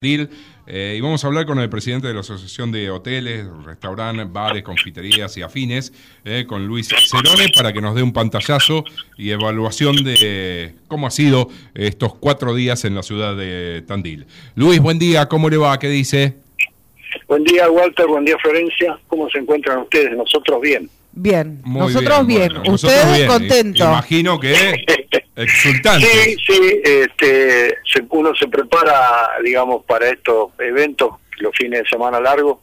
Eh, y vamos a hablar con el presidente de la Asociación de Hoteles, Restaurantes, Bares, Confiterías y Afines, eh, con Luis Cerone, para que nos dé un pantallazo y evaluación de cómo ha sido estos cuatro días en la ciudad de Tandil. Luis, buen día, ¿cómo le va? ¿Qué dice? Buen día, Walter, buen día, Florencia. ¿Cómo se encuentran ustedes? Nosotros bien. Bien, nosotros bien, ustedes contentos. Imagino que exultante. Sí, sí, este, uno se prepara, digamos, para estos eventos, los fines de semana largos,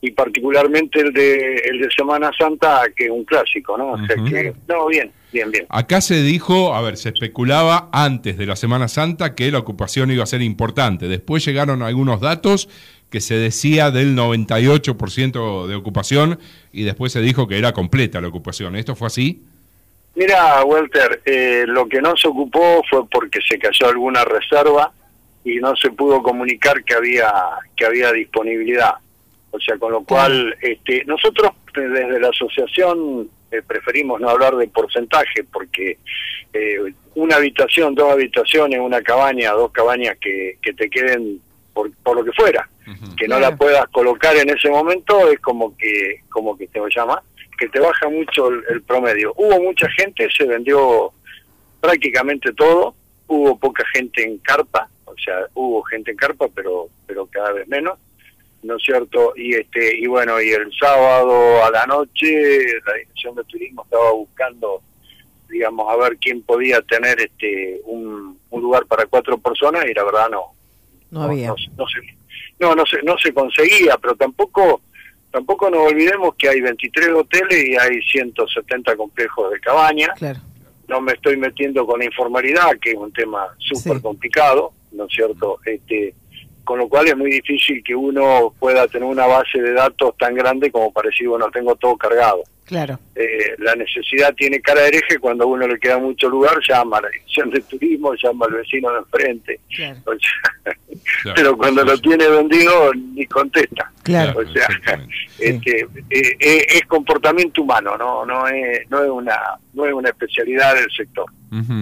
y particularmente el de, el de Semana Santa, que es un clásico, ¿no? O sea que, no, bien, bien, bien. Acá se dijo, a ver, se especulaba antes de la Semana Santa que la ocupación iba a ser importante. Después llegaron algunos datos que se decía del 98% de ocupación y después se dijo que era completa la ocupación. ¿Esto fue así? Mira, Walter, eh, lo que no se ocupó fue porque se cayó alguna reserva y no se pudo comunicar que había que había disponibilidad. O sea, con lo cual, este, nosotros desde la asociación eh, preferimos no hablar de porcentaje porque eh, una habitación, dos habitaciones, una cabaña, dos cabañas que, que te queden por, por lo que fuera, que no la puedas colocar en ese momento es como que, como que te llama, que te baja mucho el, promedio. Hubo mucha gente, se vendió prácticamente todo, hubo poca gente en carpa, o sea, hubo gente en carpa, pero, pero cada vez menos. ¿no es cierto? Y este y bueno, y el sábado a la noche la dirección de turismo estaba buscando digamos a ver quién podía tener este un, un lugar para cuatro personas y la verdad no no, había. No, se, no, no, se, no se conseguía, pero tampoco tampoco nos olvidemos que hay 23 hoteles y hay 170 complejos de cabaña. No me estoy metiendo con la informalidad, que es un tema súper complicado, ¿no es cierto? Este, con lo cual es muy difícil que uno pueda tener una base de datos tan grande como para decir, bueno, tengo todo cargado. Claro. Eh, la necesidad tiene cara de hereje cuando a uno le queda mucho lugar, llama a la dirección de turismo, llama al vecino de enfrente. Claro. Pero cuando lo tiene vendido, ni contesta. Claro. O sea, este, eh, eh, es comportamiento humano, no no es, no es una no es una especialidad del sector.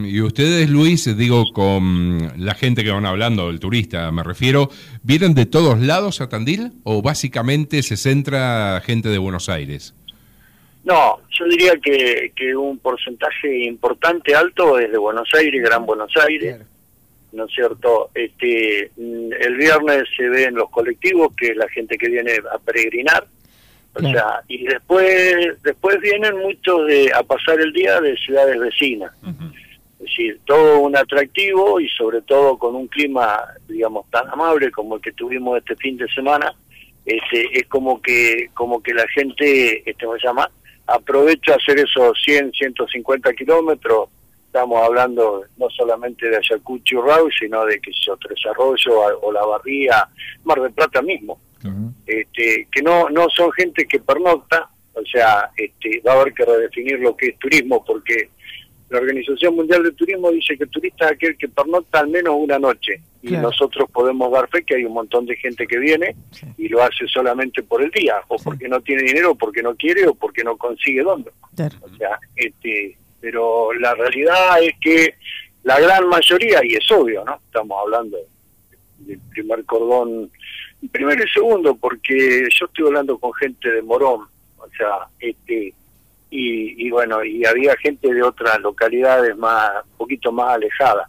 Y ustedes, Luis, digo, con la gente que van hablando, el turista me refiero, ¿vienen de todos lados a Tandil o básicamente se centra gente de Buenos Aires? No, yo diría que, que un porcentaje importante, alto, es de Buenos Aires, Gran Buenos Aires, ¿no es cierto? Este, mm, el viernes se ven los colectivos, que es la gente que viene a peregrinar, o sea, y después después vienen muchos de a pasar el día de ciudades vecinas. Es decir, todo un atractivo y sobre todo con un clima, digamos, tan amable como el que tuvimos este fin de semana, este, es como que como que la gente, este, me llama, aprovecha hacer esos 100, 150 kilómetros. Estamos hablando no solamente de Ayacucho y Rau, sino de que yo, Tres Arroyos o La Barría, Mar del Plata mismo. este, que no, no son gente que pernocta, o sea, este, va a haber que redefinir lo que es turismo, porque la Organización Mundial de Turismo dice que el turista es aquel que pernocta al menos una noche. Y nosotros podemos dar fe que hay un montón de gente que viene y lo hace solamente por el día, o porque no tiene dinero, o porque no quiere, o porque no consigue dónde. O sea, este, pero la realidad es que la gran mayoría, y es obvio, ¿no? Estamos hablando del primer cordón, primero y segundo, porque yo estoy hablando con gente de Morón, o sea, este y, bueno, y había gente de otras localidades más, un poquito más alejadas.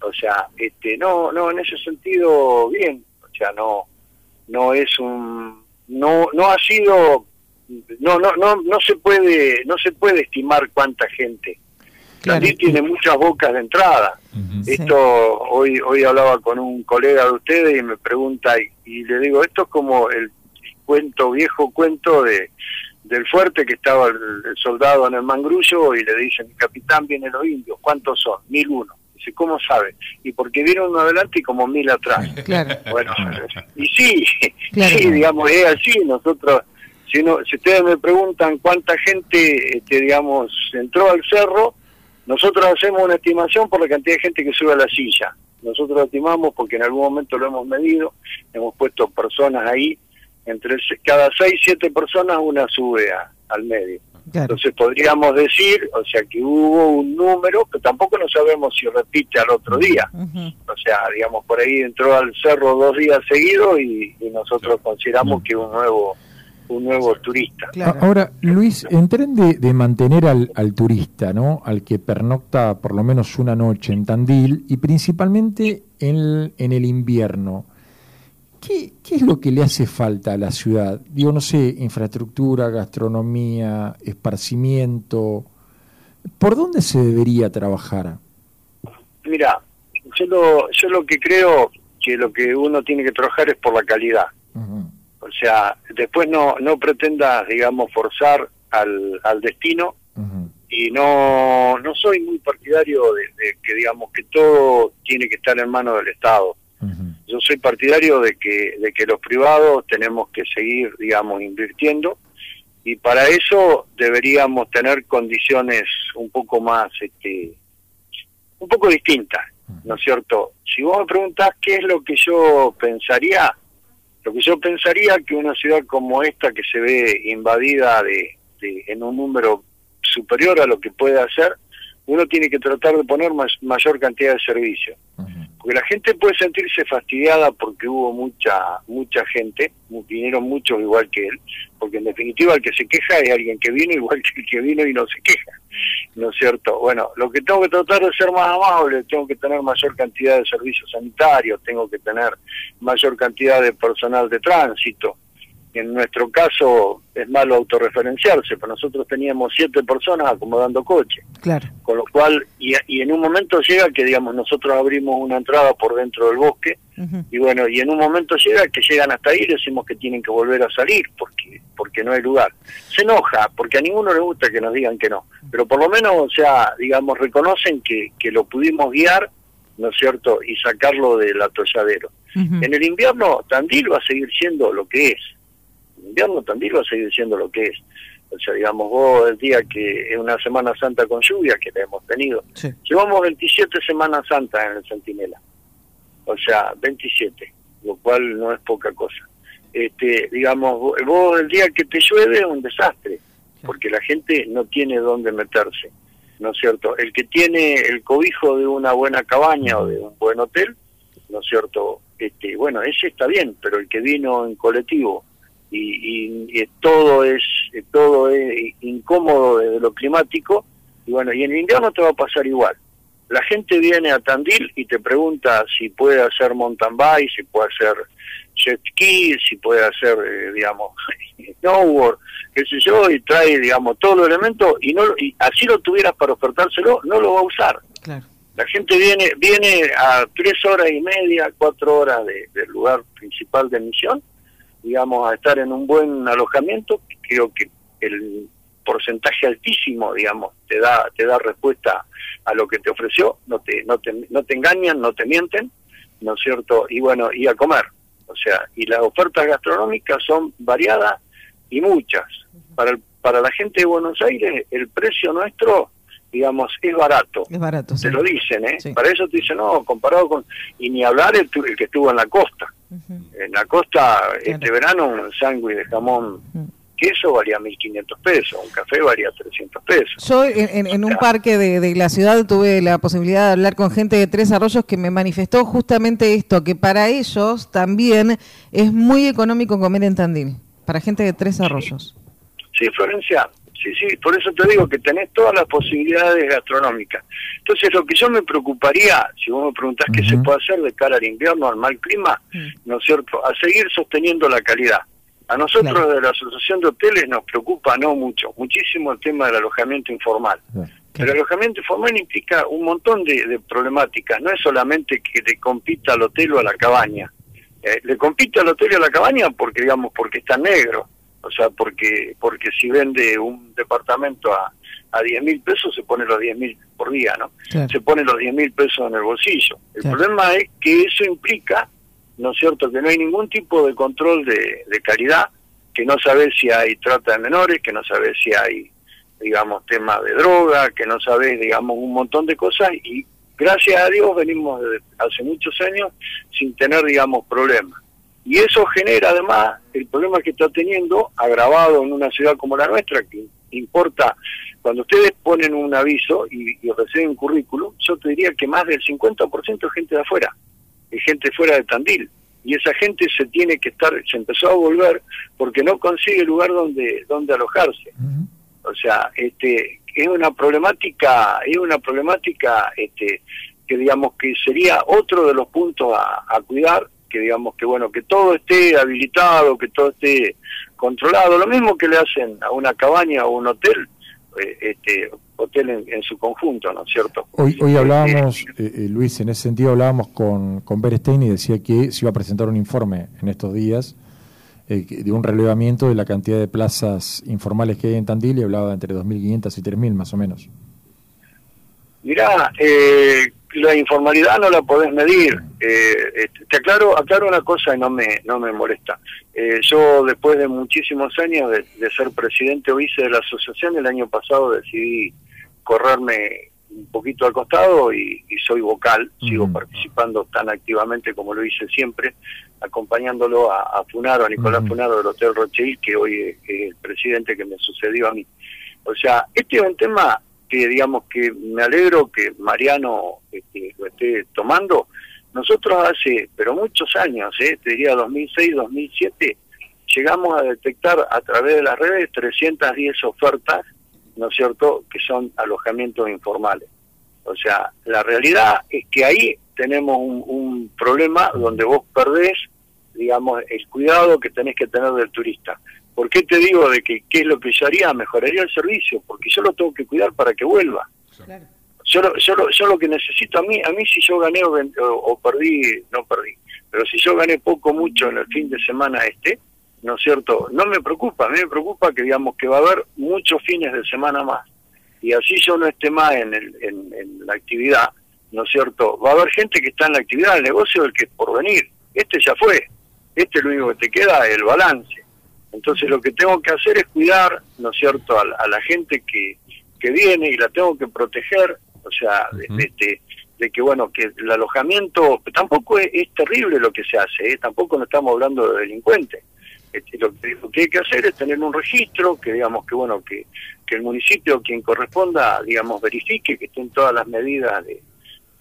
O sea, este, no, no, en ese sentido, bien. O sea, no, no es un, no, no ha sido, no, no, no, no se puede, no se puede estimar cuánta gente. Claro. tiene muchas bocas de entrada. Esto, hoy, hoy hablaba con un colega de ustedes y me pregunta, y le digo, esto es como el cuento, viejo cuento de del fuerte que estaba el, soldado en el mangrullo y le dicen, capitán, vienen los indios, ¿cuántos son? Mil uno. Dice, ¿cómo sabe? Y porque vieron uno adelante y como mil atrás. Claro. Bueno, y sí, sí, digamos, es así. Nosotros, si, no, si ustedes me preguntan cuánta gente, este, digamos, entró al cerro, nosotros hacemos una estimación por la cantidad de gente que sube a la silla. Nosotros lo estimamos porque en algún momento lo hemos medido, hemos puesto personas ahí entre cada seis, siete personas una sube al medio. Entonces podríamos decir, o sea, que hubo un número, que tampoco no sabemos si repite al otro día. O sea, digamos, por ahí entró al cerro dos días seguidos y, nosotros consideramos que un nuevo un nuevo turista. Ahora, Luis, en tren de, mantener al, al, turista, ¿no? Al que pernocta por lo menos una noche en Tandil y principalmente en, en el invierno. ¿Qué, ¿Qué, es lo que le hace falta a la ciudad? Digo, no sé, infraestructura, gastronomía, esparcimiento. ¿Por dónde se debería trabajar? Mira, yo lo, yo lo que creo que lo que uno tiene que trabajar es por la calidad. O sea, después no, no pretendas, digamos, forzar al, al destino. Y no, no soy muy partidario de, de, que, digamos, que todo tiene que estar en manos del Estado. Yo soy partidario de que, de que los privados tenemos que seguir, digamos, invirtiendo. Y para eso deberíamos tener condiciones un poco más, este, un poco distintas, ¿no es cierto? Si vos me preguntás qué es lo que yo pensaría, lo que yo pensaría que una ciudad como esta que se ve invadida de, en un número superior a lo que puede hacer, uno tiene que tratar de poner mayor cantidad de servicios porque la gente puede sentirse fastidiada porque hubo mucha mucha gente, vinieron muchos igual que él, porque en definitiva el que se queja es alguien que vino igual que el que vino y no se queja, ¿no es cierto? Bueno, lo que tengo que tratar de ser más amable, tengo que tener mayor cantidad de servicios sanitarios, tengo que tener mayor cantidad de personal de tránsito, en nuestro caso es malo autorreferenciarse, pero nosotros teníamos siete personas acomodando coche. Claro. Con lo cual, y, y, en un momento llega que, digamos, nosotros abrimos una entrada por dentro del bosque, y bueno, y en un momento llega que llegan hasta ahí y decimos que tienen que volver a salir porque porque no hay lugar. Se enoja, porque a ninguno le gusta que nos digan que no, pero por lo menos, o sea, digamos, reconocen que, que lo pudimos guiar, ¿no es cierto?, y sacarlo del atolladero. En el invierno, Tandil va a seguir siendo lo que es invierno también va a seguir siendo lo que es. O sea, digamos, vos el día que es una Semana Santa con lluvia, que la hemos tenido, llevamos 27 Semanas Santas en el Centinela. O sea, 27, lo cual no es poca cosa. Este, digamos, vos el día que te llueve es un desastre, porque la gente no tiene dónde meterse, ¿no es cierto? El que tiene el cobijo de una buena cabaña o de un buen hotel, ¿no es cierto? Este, bueno, ese está bien, pero el que vino en colectivo y, todo es todo es incómodo desde lo climático y bueno y en el invierno te va a pasar igual. La gente viene a Tandil y te pregunta si puede hacer mountain bike si puede hacer jet ski si puede hacer eh, digamos snowboard qué sé yo y trae digamos todos los elementos y no y así lo tuvieras para ofertárselo no lo va a usar. La gente viene viene a tres horas y media cuatro horas del lugar principal de misión digamos, a estar en un buen alojamiento, creo que el porcentaje altísimo, digamos, te da te da respuesta a lo que te ofreció, no te no te no te engañan, no te mienten, ¿no es cierto? Y bueno, y a comer. O sea, y las ofertas gastronómicas son variadas y muchas. Para para la gente de Buenos Aires el precio nuestro digamos, es barato. Es barato, Te lo dicen, ¿eh? Para eso te dicen, no, comparado con... Y ni hablar el, el que estuvo en la costa. En la costa, este verano, un sándwich de jamón queso valía 1.500 pesos, un café valía 300 pesos. Yo en, un parque de, la ciudad tuve la posibilidad de hablar con gente de Tres Arroyos que me manifestó justamente esto, que para ellos también es muy económico comer en Tandil, para gente de Tres Arroyos. Sí, Florencia, sí, sí, por eso te digo que tenés todas las posibilidades gastronómicas. Entonces, lo que yo me preocuparía, si vos me preguntás qué se puede hacer de cara al invierno, al mal clima, ¿no es cierto?, a seguir sosteniendo la calidad. A nosotros de la Asociación de Hoteles nos preocupa no mucho, muchísimo el tema del alojamiento informal. Pero el alojamiento informal implica un montón de, problemáticas, no es solamente que le compita al hotel o a la cabaña. Eh, le compite al hotel y a la cabaña porque, digamos, porque está negro o sea, porque porque si vende un departamento a, a 10 mil pesos, se pone los 10 mil por día, ¿no? Se pone los 10 mil pesos en el bolsillo. El problema es que eso implica, ¿no es cierto?, que no hay ningún tipo de control de, de calidad, que no sabes si hay trata de menores, que no sabes si hay, digamos, temas de droga, que no sabes, digamos, un montón de cosas y gracias a Dios venimos desde hace muchos años sin tener, digamos, problemas. Y eso genera además el problema que está teniendo, agravado en una ciudad como la nuestra, que importa, cuando ustedes ponen un aviso y, reciben un currículum, yo te diría que más del 50% es gente de afuera, es gente fuera de Tandil. Y esa gente se tiene que estar, se empezó a volver porque no consigue lugar donde, donde alojarse. O sea, este, es una problemática, es una problemática este, que digamos que sería otro de los puntos a, a cuidar que digamos que bueno que todo esté habilitado que todo esté controlado. Lo mismo que le hacen a una cabaña o un hotel eh, este hotel en, su conjunto no es cierto hoy hoy hablábamos eh, eh, Luis en ese sentido hablábamos con con Berestein y decía que se iba a presentar un informe en estos días de un relevamiento de la cantidad de plazas informales que hay en Tandil y hablaba de entre 2.500 y 3.000 más o menos. Mirá, eh, la informalidad no la podés medir. Eh, este, te aclaro, aclaro una cosa y no me, no me molesta. Eh, yo después de muchísimos años de, ser presidente o vice de la asociación, el año pasado decidí correrme un poquito al costado y, soy vocal, sigo participando tan activamente como lo hice siempre, acompañándolo a, Funaro, a Nicolás Funaro del Hotel Rochelle, que hoy es el presidente que me sucedió a mí. O sea, este es un tema que digamos que me alegro que Mariano este, lo esté tomando. Nosotros hace, pero muchos años, eh, te diría 2006, 2007, llegamos a detectar a través de las redes 310 ofertas, ¿no es cierto?, que son alojamientos informales. O sea, la realidad es que ahí tenemos un, un problema donde vos perdés, digamos, el cuidado que tenés que tener del turista. ¿Por qué te digo de que qué es lo que yo haría? Mejoraría el servicio, porque yo lo tengo que cuidar para que vuelva. Yo, lo, yo, lo, que necesito a mí, a mí si yo gané o, perdí, no perdí, pero si yo gané poco, mucho en el fin de semana este, ¿no es cierto? No me preocupa, a mí me preocupa que digamos que va a haber muchos fines de semana más y así yo no esté más en, el, en, la actividad, ¿no es cierto? Va a haber gente que está en la actividad, el negocio del que es por venir, este ya fue, este lo único que te queda es el balance. Entonces lo que tengo que hacer es cuidar, ¿no es cierto?, a, la gente que, que viene y la tengo que proteger, o sea, de, de, que, bueno, que el alojamiento tampoco es, terrible lo que se hace, ¿eh? tampoco no estamos hablando de delincuentes. Este, lo, que hay que hacer es tener un registro, que digamos que, bueno, que, que el municipio, quien corresponda, digamos, verifique que estén todas las medidas de,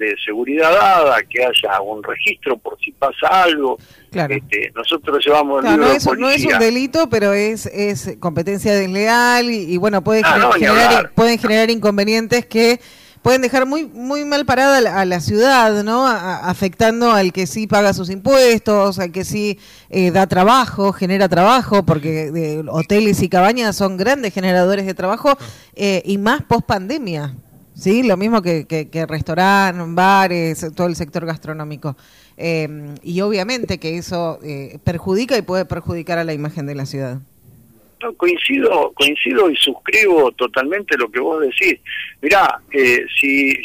de seguridad dada, que haya un registro por si pasa algo. Este, nosotros llevamos el no, es, no es un delito, pero es, es competencia desleal y, bueno, puede ah, generar, pueden generar inconvenientes que pueden dejar muy muy mal parada a la, ciudad, ¿no? afectando al que sí paga sus impuestos, al que sí eh, da trabajo, genera trabajo, porque hoteles y cabañas son grandes generadores de trabajo eh, y más post pandemia. Sí, lo mismo que, que, restaurantes, bares, todo el sector gastronómico. Em, y obviamente que eso eh, perjudica y puede perjudicar a la imagen de la ciudad. No, coincido, coincido y suscribo totalmente lo que vos decís. Mirá, eh, si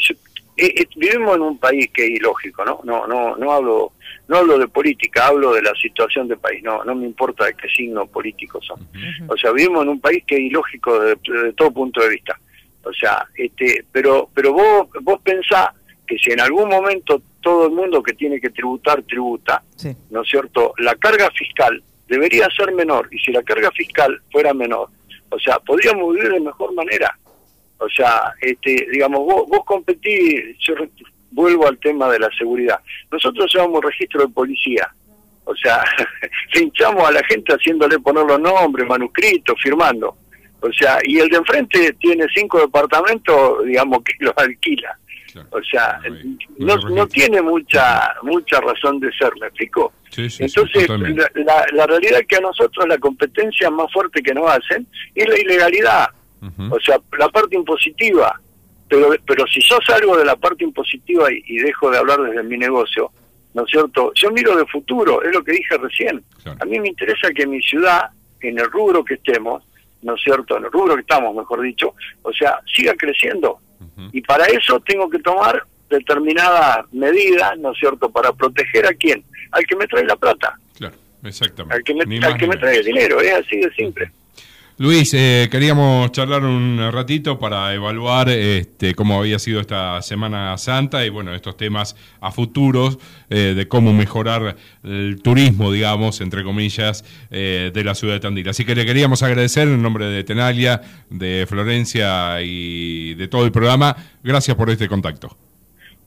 eh, vivimos en un país que es ilógico, ¿no? No, no, no hablo, no hablo de política, hablo de la situación del país. No, no me importa de qué signo político son. O sea, vivimos en un país que es ilógico desde todo punto de vista. O sea, este, pero, pero vos, vos pensás que si en algún momento todo el mundo que tiene que tributar tributa, ¿no es cierto? La carga fiscal debería ser menor y si la carga fiscal fuera menor, o sea, podríamos vivir de mejor manera. O sea, este, digamos, vos, vos competís, yo vuelvo al tema de la seguridad. Nosotros llevamos registro de policía, o sea, hinchamos a la gente haciéndole poner los nombres, manuscritos, firmando. O sea, y el de enfrente tiene cinco departamentos, digamos, que los alquila. O sea, no, no, tiene mucha mucha razón de ser, ¿me explicó? Entonces, la, la, realidad es que a nosotros la competencia más fuerte que nos hacen es la ilegalidad. O sea, la parte impositiva. Pero, pero si yo salgo de la parte impositiva y, dejo de hablar desde mi negocio, ¿no es cierto? Yo miro de futuro, es lo que dije recién. A mí me interesa que mi ciudad, en el rubro que estemos, ¿no es cierto?, en el rubro que estamos, mejor dicho, o sea, siga creciendo. Y para eso tengo que tomar determinadas medidas, ¿no es cierto?, para proteger a quién, al que me trae la plata. Claro, exactamente. Al que me, al que me trae el dinero, es así de simple. Luis, eh, queríamos charlar un ratito para evaluar este, cómo había sido esta Semana Santa y bueno, estos temas a futuros eh, de cómo mejorar el turismo, digamos, entre comillas, eh, de la ciudad de Tandil. Así que le queríamos agradecer en nombre de Tenalia, de Florencia y de todo el programa. Gracias por este contacto.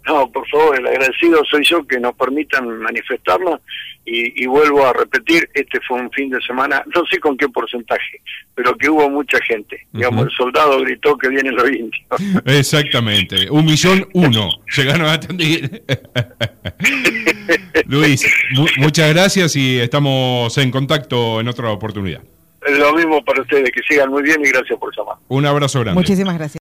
No, por favor, el agradecido soy yo que nos permitan manifestarnos y, vuelvo a repetir, este fue un fin de semana, no sé con qué porcentaje, pero que hubo mucha gente. Digamos, el soldado gritó que vienen los indios. Exactamente, un millón uno llegaron a atender. Luis, muchas gracias y estamos en contacto en otra oportunidad. Lo mismo para ustedes, que sigan muy bien y gracias por llamar. Un abrazo grande. Muchísimas gracias.